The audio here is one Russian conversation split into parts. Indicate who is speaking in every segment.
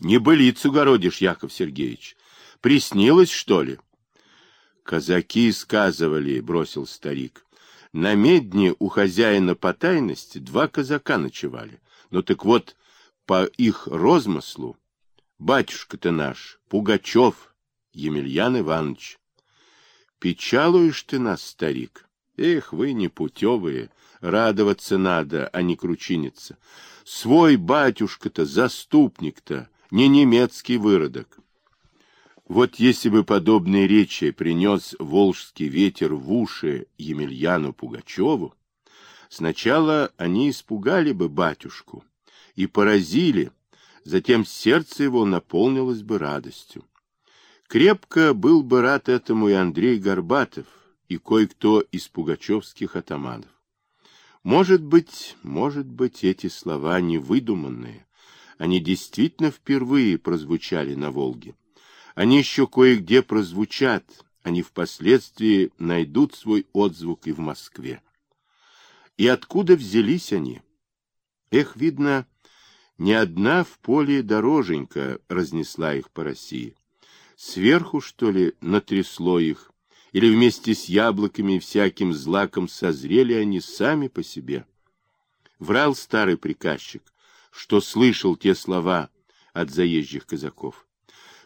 Speaker 1: Не былицу городишь, Яков Сергеевич. Приснилось, что ли? Казаки сказывали, бросил старик. На медне у хозяина по тайности два казака ночевали. Ну так вот, по их розмыслу, батюшка-то наш, Пугачев, Емельян Иванович. Печалуешь ты нас, старик? Эх, вы непутевые, радоваться надо, а не кручиниться. Свой батюшка-то, заступник-то, не немецкий выродок. Вот если бы подобные речи принес волжский ветер в уши Емельяну Пугачеву, сначала они испугали бы батюшку и поразили, затем сердце его наполнилось бы радостью. Крепко был бы рад этому и Андрей Горбатов, и кое-кто из пугачевских атаманов. Может быть, может быть, эти слова не выдуманные, они действительно впервые прозвучали на Волге. Они еще кое-где прозвучат, они впоследствии найдут свой отзвук и в Москве. И откуда взялись они? Эх, видно, не одна в поле дороженька разнесла их по России. Сверху, что ли, натрясло их, или вместе с яблоками и всяким злаком созрели они сами по себе. Врал старый приказчик, что слышал те слова от заезжих казаков.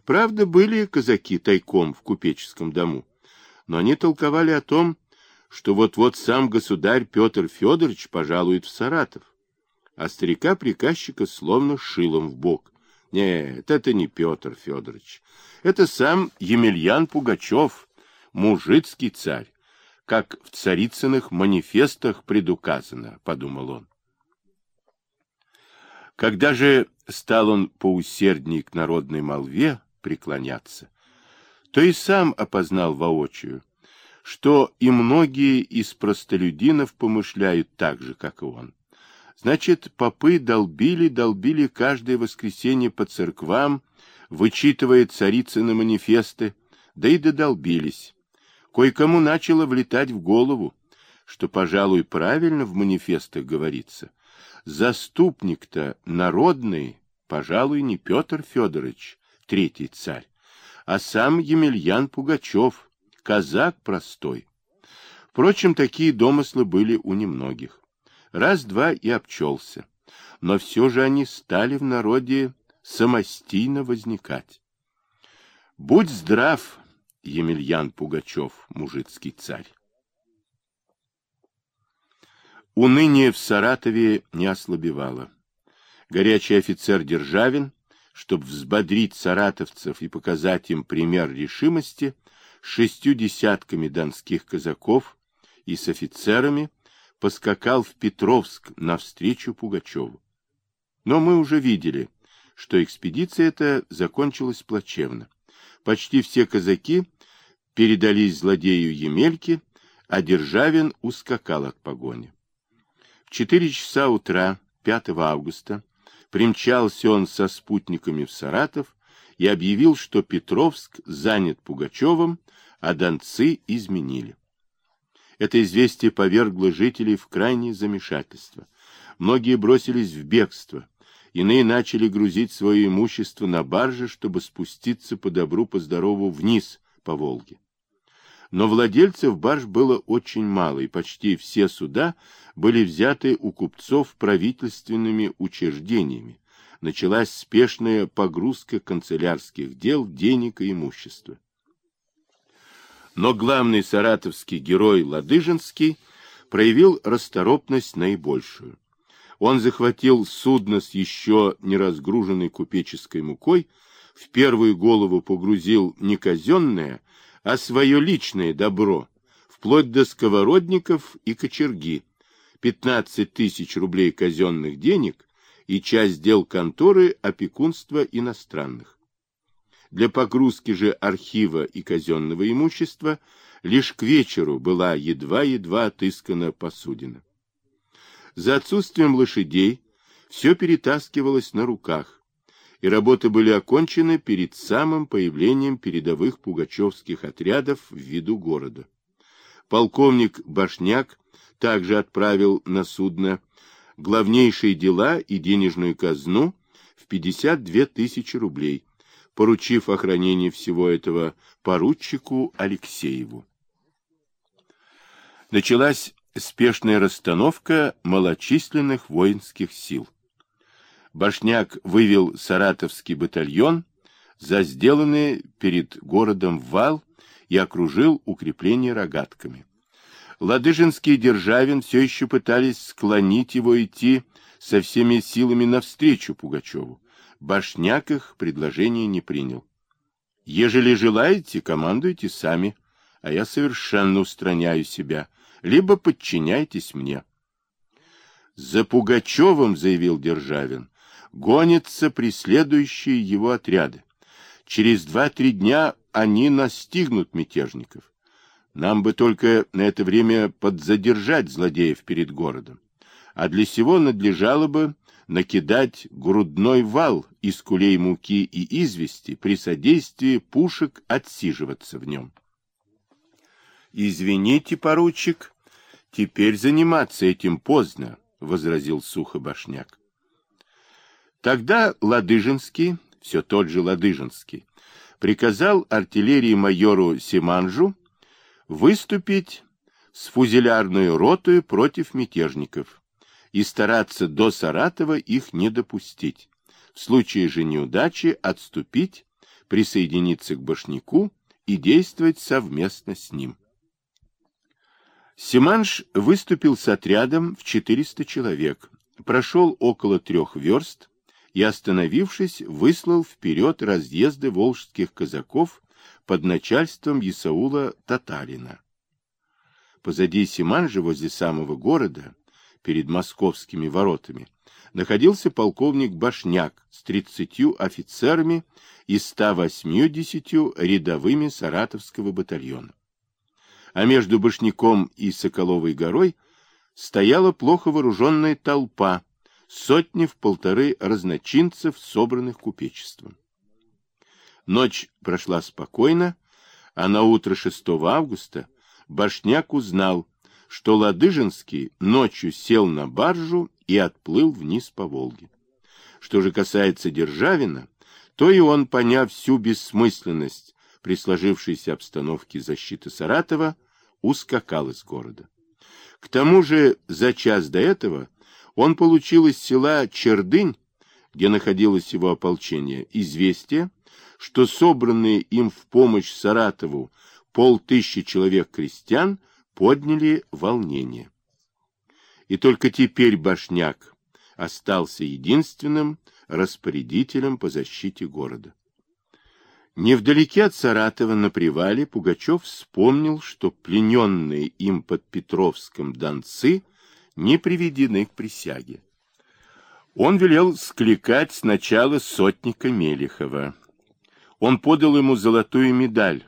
Speaker 1: Правда, были казаки тайком в купеческом дому, но они толковали о том, что вот-вот сам государь Петр Федорович пожалует в Саратов, а старика-приказчика словно шилом в бок. Нет, это не Петр Федорович, это сам Емельян Пугачев, мужицкий царь, как в царицыных манифестах предуказано, подумал он. Когда же стал он поусердней к народной молве, преклоняться, то и сам опознал воочию, что и многие из простолюдинов помышляют так же, как и он. Значит, попы долбили, долбили каждое воскресенье по церквам, вычитывая царицыны манифесты, да и додолбились. Кое-кому начало влетать в голову, что, пожалуй, правильно в манифестах говорится. Заступник-то народный, пожалуй, не Петр Федорович, третий царь, а сам Емельян Пугачев, казак простой. Впрочем, такие домыслы были у немногих. Раз-два и обчелся. Но все же они стали в народе самостийно возникать. Будь здрав, Емельян Пугачев, мужицкий царь. Уныние в Саратове не ослабевало. Горячий офицер Державин чтобы взбодрить саратовцев и показать им пример решимости, шестью десятками донских казаков и с офицерами поскакал в Петровск навстречу Пугачеву. Но мы уже видели, что экспедиция эта закончилась плачевно. Почти все казаки передались злодею Емельке, а Державин ускакал от погони. Четыре часа утра 5 августа Примчался он со спутниками в Саратов и объявил, что Петровск занят Пугачевым, а донцы изменили. Это известие повергло жителей в крайнее замешательство. Многие бросились в бегство, иные начали грузить свое имущество на барже, чтобы спуститься по добру, по вниз по Волге. Но владельцев барж было очень мало, и почти все суда были взяты у купцов правительственными учреждениями. Началась спешная погрузка канцелярских дел, денег и имущества. Но главный саратовский герой Ладыжинский проявил расторопность наибольшую. Он захватил судно с еще не разгруженной купеческой мукой, в первую голову погрузил не казенное, а свое личное добро, вплоть до сковородников и кочерги, 15 тысяч рублей казенных денег и часть дел конторы опекунства иностранных. Для погрузки же архива и казенного имущества лишь к вечеру была едва-едва отыскана посудина. За отсутствием лошадей все перетаскивалось на руках, и работы были окончены перед самым появлением передовых пугачевских отрядов в виду города. Полковник Башняк также отправил на судно главнейшие дела и денежную казну в 52 тысячи рублей, поручив охранение всего этого поручику Алексееву. Началась спешная расстановка малочисленных воинских сил. Башняк вывел саратовский батальон за сделанный перед городом вал и окружил укрепление рогатками. Ладыжинский и Державин все еще пытались склонить его идти со всеми силами навстречу Пугачеву. Башняк их предложение не принял. Ежели желаете, командуйте сами, а я совершенно устраняю себя, либо подчиняйтесь мне. За Пугачевым, заявил Державин, гонятся преследующие его отряды. Через два-три дня они настигнут мятежников. Нам бы только на это время подзадержать злодеев перед городом. А для сего надлежало бы накидать грудной вал из кулей муки и извести при содействии пушек отсиживаться в нем. Извините, поручик, теперь заниматься этим поздно, возразил сухо Башняк. Тогда Ладыжинский, все тот же Ладыжинский, приказал артиллерии майору Симанжу выступить с фузелярной ротой против мятежников и стараться до Саратова их не допустить. В случае же неудачи отступить, присоединиться к Башняку и действовать совместно с ним. Симанш выступил с отрядом в 400 человек, прошел около трех верст и, остановившись, выслал вперед разъезды волжских казаков под начальством Исаула Татарина. Позади Симанжа, возле самого города, перед московскими воротами, находился полковник Башняк с тридцатью офицерами и 180 рядовыми Саратовского батальона а между Башняком и Соколовой горой стояла плохо вооруженная толпа, сотни в полторы разночинцев, собранных купечеством. Ночь прошла спокойно, а на утро 6 августа Башняк узнал, что Ладыжинский ночью сел на баржу и отплыл вниз по Волге. Что же касается Державина, то и он, поняв всю бессмысленность при сложившейся обстановке защиты Саратова, ускакал из города. К тому же за час до этого он получил из села Чердынь, где находилось его ополчение, известие, что собранные им в помощь Саратову полтысячи человек крестьян подняли волнение. И только теперь Башняк остался единственным распорядителем по защите города. Невдалеке от Саратова на привале Пугачев вспомнил, что плененные им под Петровском донцы не приведены к присяге. Он велел скликать сначала сотника Мелехова. Он подал ему золотую медаль,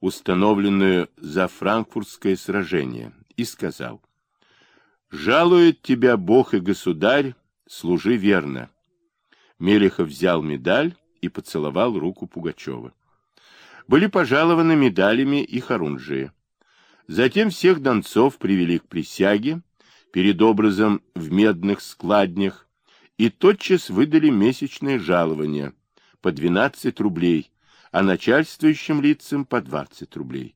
Speaker 1: установленную за франкфуртское сражение, и сказал, «Жалует тебя Бог и Государь, служи верно». Мелехов взял медаль и поцеловал руку Пугачева. Были пожалованы медалями и хорунжие. Затем всех донцов привели к присяге перед образом в медных складнях и тотчас выдали месячное жалование по 12 рублей, а начальствующим лицам по 20 рублей.